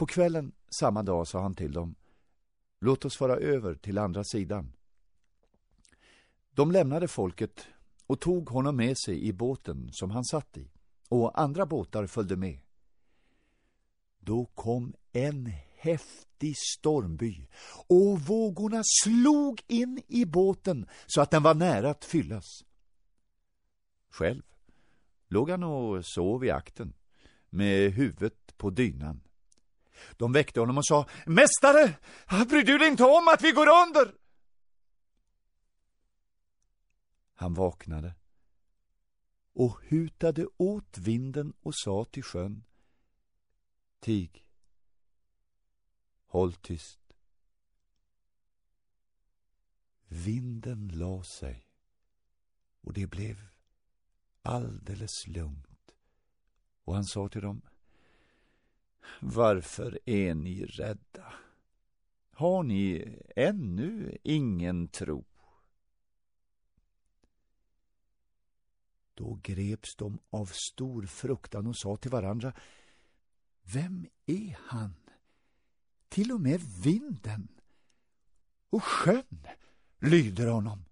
På kvällen samma dag sa han till dem, låt oss fara över till andra sidan. De lämnade folket och tog honom med sig i båten som han satt i, och andra båtar följde med. Då kom en häftig stormby och vågorna slog in i båten så att den var nära att fyllas. Själv låg han och sov i akten med huvudet på dynan. De väckte honom och sa Mästare, bryr du dig inte om att vi går under? Han vaknade och hutade åt vinden och sa till sjön Tig, håll tyst. Vinden la sig och det blev alldeles lugnt och han sa till dem varför är ni rädda? Har ni ännu ingen tro? Då greps de av stor fruktan och sa till varandra Vem är han? Till och med vinden och sjön lyder honom.